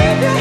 keep your